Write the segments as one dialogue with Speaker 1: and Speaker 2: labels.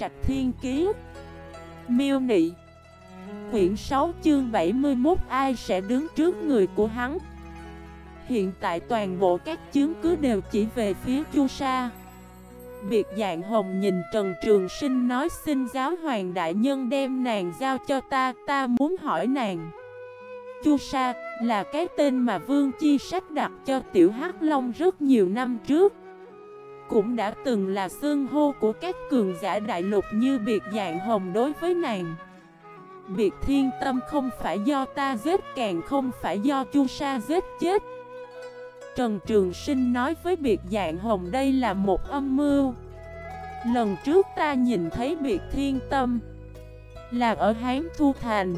Speaker 1: Trạch Thiên Kiế Miêu Nị. Quyển 6 chương 71 Ai sẽ đứng trước người của hắn? Hiện tại toàn bộ các chứng cứ đều chỉ về phía Chu Sa. Biệt dạng hồng nhìn Trần Trường Sinh nói, xin giáo hoàng đại nhân đem nàng giao cho ta Ta muốn hỏi nàng. Chu Sa là cái tên mà Vương Chi Sách đặt cho Tiểu Hắc Long rất nhiều năm trước. Cũng đã từng là xương hô của các cường giả đại lục như biệt dạng hồng đối với nàng. Biệt thiên tâm không phải do ta giết, càng không phải do Chu Sa giết chết. Trần Trường Sinh nói với biệt dạng hồng đây là một âm mưu. Lần trước ta nhìn thấy biệt thiên tâm Là ở Hán Thu Thành.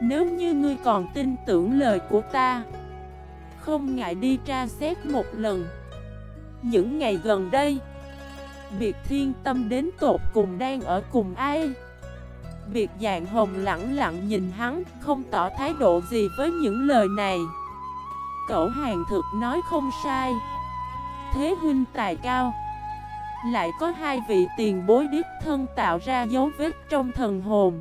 Speaker 1: Nếu như ngươi còn tin tưởng lời của ta, Không ngại đi tra xét một lần. Những ngày gần đây, Biệt thiên tâm đến tột cùng đang ở cùng ai? Biệt dạng hồng lặng lặng nhìn hắn, Không tỏ thái độ gì với những lời này. Cậu hàng thực nói không sai. Thế huynh tài cao, Lại có hai vị tiền bối đích thân tạo ra dấu vết trong thần hồn.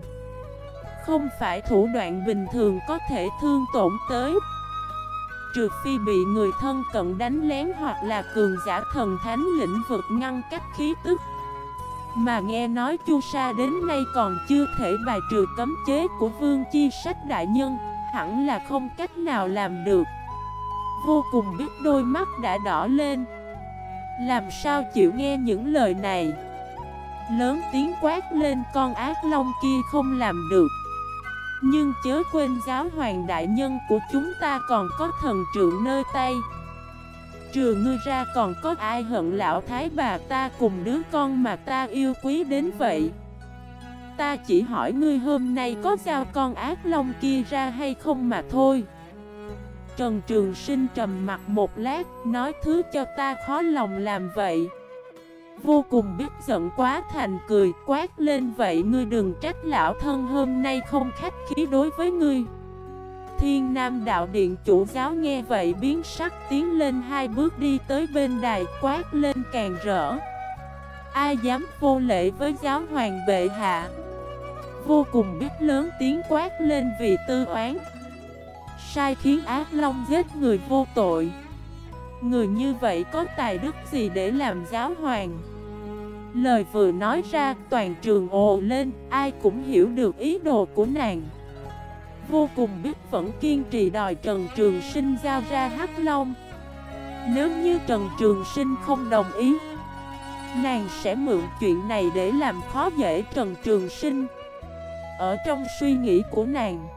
Speaker 1: Không phải thủ đoạn bình thường có thể thương tổn tới. Trừ phi bị người thân cận đánh lén hoặc là cường giả thần thánh lĩnh vực ngăn cách khí tức. Mà nghe nói Chu Sa đến nay còn chưa thể bài trừ cấm chế của Vương Chi Sách Đại Nhân, Hẳn là không cách nào làm được. Vô cùng biết đôi mắt đã đỏ lên. Làm sao chịu nghe những lời này? Lớn tiếng quát lên, con ác long kia không làm được. Nhưng chớ quên giáo hoàng đại nhân của chúng ta còn có thần trượng nơi tay. Trừ ngươi ra còn có ai hận lão thái bà ta cùng đứa con mà ta yêu quý đến vậy? Ta chỉ hỏi ngươi hôm nay có giao con ác long kia ra hay không mà thôi. Trần Trường Sinh trầm mặt một lát, nói thứ cho ta khó lòng làm vậy. Vô cùng biết giận quá thành cười, quát lên vậy ngươi đừng trách lão thân hôm nay không khách khí đối với ngươi. Thiên Nam Đạo Điện chủ giáo nghe vậy biến sắc tiến lên hai bước đi tới bên đài quát lên càng rỡ. Ai dám vô lễ với giáo hoàng bệ hạ? Vô cùng biết lớn tiếng quát lên vì tư oán sai khiến ác long giết người vô tội Người như vậy có tài đức gì để làm giáo hoàng? Lời vừa nói ra, toàn trường ồ lên, Ai cũng hiểu được ý đồ của nàng. Vô cùng biết vẫn kiên trì đòi Trần Trường Sinh giao ra Hắc Long. Nếu như Trần Trường Sinh không đồng ý, Nàng sẽ mượn chuyện này để làm khó dễ Trần Trường Sinh. Ở trong suy nghĩ của nàng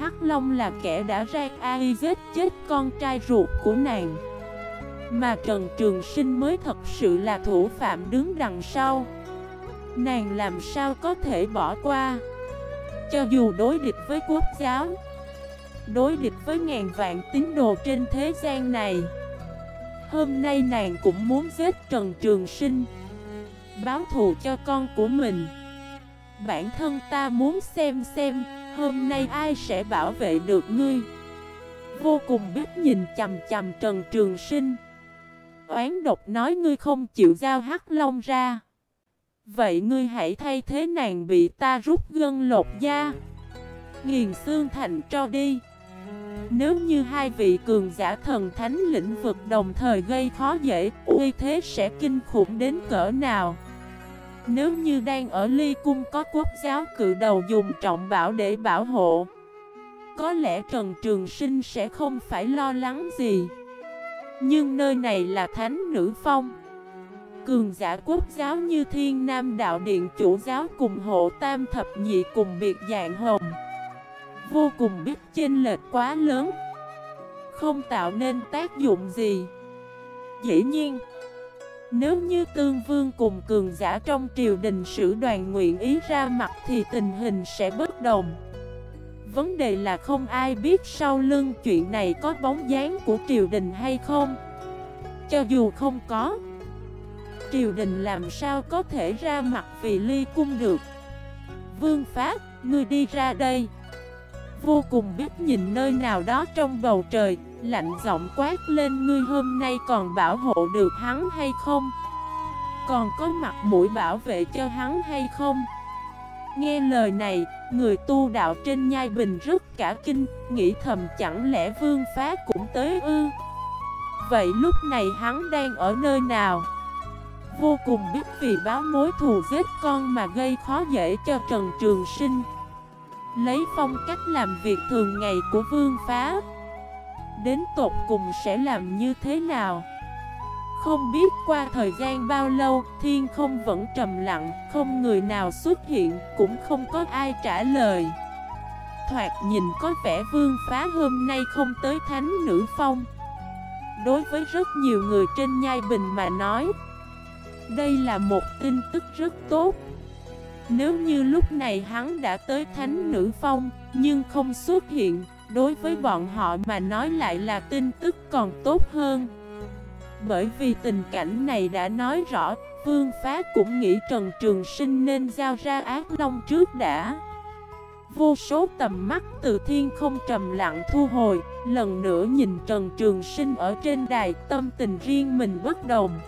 Speaker 1: Hắc Long là kẻ đã ra ai giết chết con trai ruột của nàng. Mà Trần Trường Sinh mới thật sự là thủ phạm đứng đằng sau. Nàng làm sao có thể bỏ qua? Cho dù đối địch với quốc giáo, Đối địch với ngàn vạn tín đồ trên thế gian này, Hôm nay nàng cũng muốn giết Trần Trường Sinh, Báo thù cho con của mình. Bản thân ta muốn xem xem Hôm nay ai sẽ bảo vệ được ngươi? Vô cùng biết nhìn chầm chầm Trần Trường Sinh. Oán độc nói ngươi không chịu giao hắc long ra. Vậy ngươi hãy thay thế nàng bị ta rút gân lột da. Nghiền xương thành cho đi. Nếu như hai vị cường giả thần thánh lĩnh vực đồng thời gây khó dễ, Uy thế sẽ kinh khủng đến cỡ nào? Nếu như đang ở ly cung có quốc giáo cự đầu dùng trọng bảo để bảo hộ, Có lẽ Trần Trường Sinh sẽ không phải lo lắng gì. Nhưng nơi này là Thánh Nữ Phong. Cường giả quốc giáo như Thiên Nam Đạo Điện chủ giáo cùng hộ Tam Thập Nhị cùng biệt dạng hồng. Vô cùng biết chênh lệch quá lớn, Không tạo nên tác dụng gì. Dĩ nhiên nếu như tương vương cùng cường giả trong triều đình sử đoàn nguyện ý ra mặt thì tình hình sẽ bất đồng Vấn đề là không ai biết sau lưng chuyện này có bóng dáng của triều đình hay không. Cho dù không có Triều đình làm sao có thể ra mặt vì ly cung được? Vương Pháp, ngươi đi ra đây. Vô cùng biết nhìn nơi nào đó trong bầu trời. Lạnh giọng quát lên ngươi hôm nay còn bảo hộ được hắn hay không còn có mặt mũi bảo vệ cho hắn hay không? Nghe lời này, người tu đạo trên nhai bình rất cả kinh, nghĩ thầm chẳng lẽ vương phá cũng tới ư? Vậy lúc này hắn đang ở nơi nào? Vô cùng biết vì báo mối thù giết con mà gây khó dễ cho Trần Trường Sinh Lấy phong cách làm việc thường ngày của vương phá Đến tột cùng sẽ làm như thế nào? Không biết qua thời gian bao lâu, thiên không vẫn trầm lặng, không người nào xuất hiện, cũng không có ai trả lời. Thoạt nhìn có vẻ vương phá hôm nay không tới thánh nữ phong. Đối với rất nhiều người trên nhai bình mà nói, đây là một tin tức rất tốt. Nếu như lúc này hắn đã tới thánh nữ phong, nhưng không xuất hiện, đối với bọn họ mà nói lại là tin tức còn tốt hơn. Bởi vì tình cảnh này đã nói rõ, Vương Phá cũng nghĩ Trần Trường Sinh nên giao ra ác long trước đã. Vô số tầm mắt từ thiên không trầm lặng thu hồi, lần nữa nhìn Trần Trường Sinh ở trên đài tâm tình riêng mình bất đồng.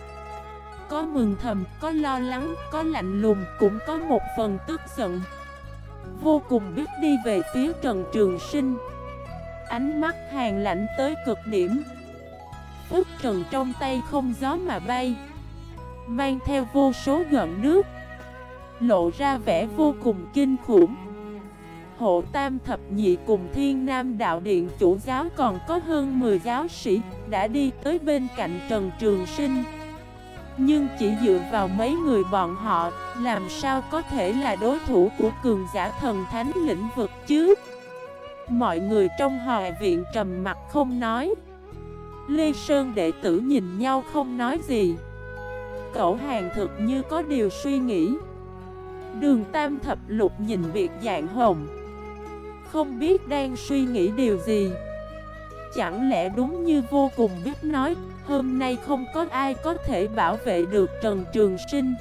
Speaker 1: Có mừng thầm, có lo lắng, có lạnh lùng, cũng có một phần tức giận. Vô cùng biết đi về phía Trần Trường Sinh. Ánh mắt hàng lạnh tới cực điểm. Ước trần trong tay không gió mà bay, Mang theo vô số gợn nước, Lộ ra vẻ vô cùng kinh khủng. Hộ Tam Thập Nhị cùng Thiên Nam Đạo Điện chủ giáo còn có hơn 10 giáo sĩ Đã đi tới bên cạnh Trần Trường Sinh. Nhưng chỉ dựa vào mấy người bọn họ, Làm sao có thể là đối thủ của cường giả thần thánh lĩnh vực chứ? Mọi người trong hòa viện trầm mặt không nói. Lê Sơn đệ tử nhìn nhau không nói gì. Cậu hàng thực như có điều suy nghĩ. Đường Tam Thập Lục nhìn việc dạng hồng. Không biết đang suy nghĩ điều gì. Chẳng lẽ đúng như vô cùng biết nói, Hôm nay không có ai có thể bảo vệ được Trần Trường Sinh.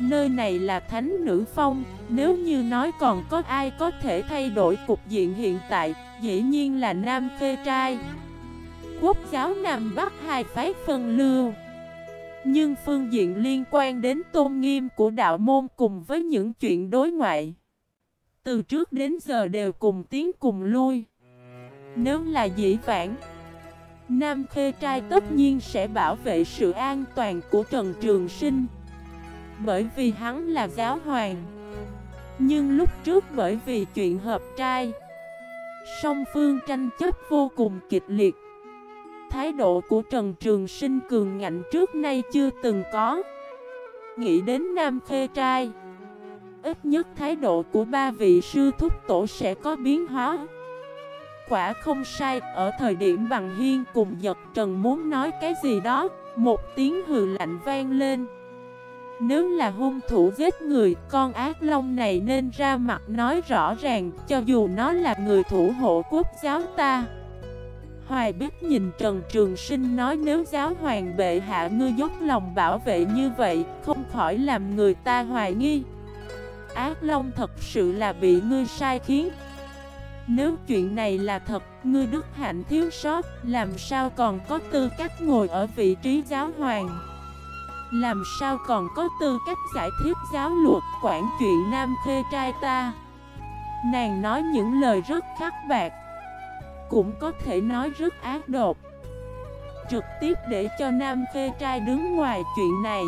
Speaker 1: Nơi này là Thánh Nữ Phong, Nếu như nói còn có ai có thể thay đổi cục diện hiện tại, Dĩ nhiên là Nam Khê Trai. Quốc giáo Nam Bắc hai phái phân lưu. Nhưng phương diện liên quan đến tôn nghiêm của đạo môn cùng với những chuyện đối ngoại, Từ trước đến giờ đều cùng tiến cùng lui. Nếu là dĩ vãng, Nam Khê Trai tất nhiên sẽ bảo vệ sự an toàn của Trần Trường Sinh. Bởi vì hắn là giáo hoàng. Nhưng lúc trước bởi vì chuyện hợp trai Song phương tranh chấp vô cùng kịch liệt. Thái độ của Trần Trường Sinh cường ngạnh trước nay chưa từng có. Nghĩ đến Nam Khê Trai Ít nhất thái độ của ba vị sư thúc tổ sẽ có biến hóa. Quả không sai, ở thời điểm bằng hiên cùng giật trần muốn nói cái gì đó Một tiếng hừ lạnh vang lên. Nếu là hung thủ giết người, con ác long này nên ra mặt nói rõ ràng Cho dù nó là người thủ hộ quốc giáo ta Hoài biết nhìn Trần Trường Sinh nói nếu giáo hoàng bệ hạ ngươi dốc lòng bảo vệ như vậy, không khỏi làm người ta hoài nghi. Ác Long thật sự là bị ngươi sai khiến. Nếu chuyện này là thật, ngươi đức hạnh thiếu sót, làm sao còn có tư cách ngồi ở vị trí giáo hoàng? Làm sao còn có tư cách giải thích giáo luật quản chuyện nam khê trai ta? Nàng nói những lời rất khắc bạc, cũng có thể nói rất ác độc. Trực tiếp để cho Nam khê Trai đứng ngoài chuyện này.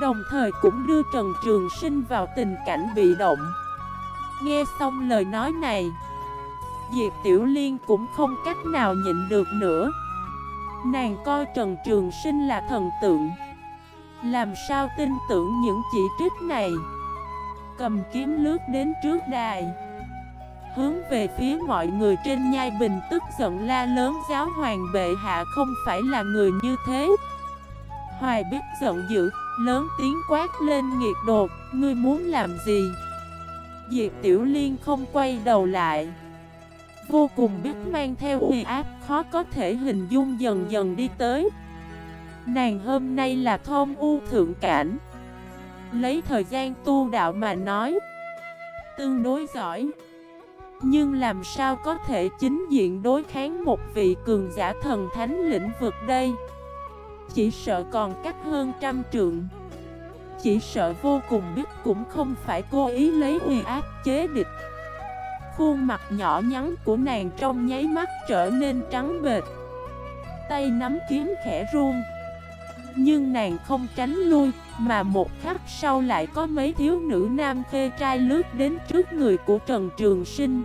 Speaker 1: Đồng thời cũng đưa Trần Trường Sinh vào tình cảnh bị động. Nghe xong lời nói này, Diệp Tiểu Liên cũng không cách nào nhịn được nữa. Nàng coi Trần Trường Sinh là thần tượng. Làm sao tin tưởng những chỉ trích này Cầm kiếm lướt đến trước đài hướng về phía mọi người trên nhai bình tức giận la lớn giáo hoàng bệ hạ không phải là người như thế. Hoài biết giận dữ, lớn tiếng quát lên nghiệt đột, ngươi muốn làm gì? Diệp Tiểu Liên không quay đầu lại. Vô cùng biết mang theo uy áp khó có thể hình dung dần dần đi tới. Nàng hôm nay là thôn u thượng cảnh. Lấy thời gian tu đạo mà nói, Tương đối giỏi. Nhưng làm sao có thể chính diện đối kháng một vị cường giả thần thánh lĩnh vực đây? Chỉ sợ còn cách hơn trăm trượng. Chỉ sợ vô cùng biết cũng không phải cố ý lấy uy ác chế địch. Khuôn mặt nhỏ nhắn của nàng trong nháy mắt trở nên trắng bệt Tay nắm kiếm khẽ run. Nhưng nàng không tránh lui Mà một khắc sau lại có mấy thiếu nữ nam khê trai lướt đến trước người của Trần Trường Sinh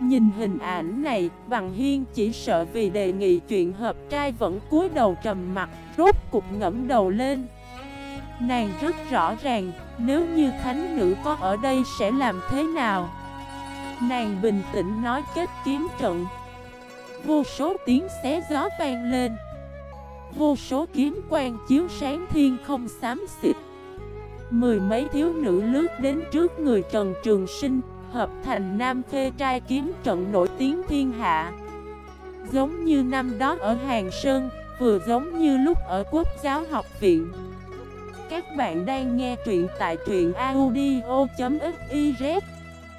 Speaker 1: Nhìn hình ảnh này, Bằng Hiên chỉ sợ vì đề nghị chuyện hợp trai vẫn cúi đầu trầm mặt, rốt cục ngẫm đầu lên. Nàng rất rõ ràng, nếu như thánh nữ có ở đây sẽ làm thế nào? Nàng bình tĩnh nói kết kiếm trận. Vô số tiếng xé gió vang lên. Vô số kiếm quang chiếu sáng thiên không xám xịt. Mười mấy thiếu nữ lướt đến trước người Trần Trường Sinh, hợp thành Nam Khê trai kiếm trận nổi tiếng thiên hạ. Giống như năm đó ở Hàng Sơn, vừa giống như lúc ở Quốc giáo học viện. Các bạn đang nghe truyện tại truyện audio.fif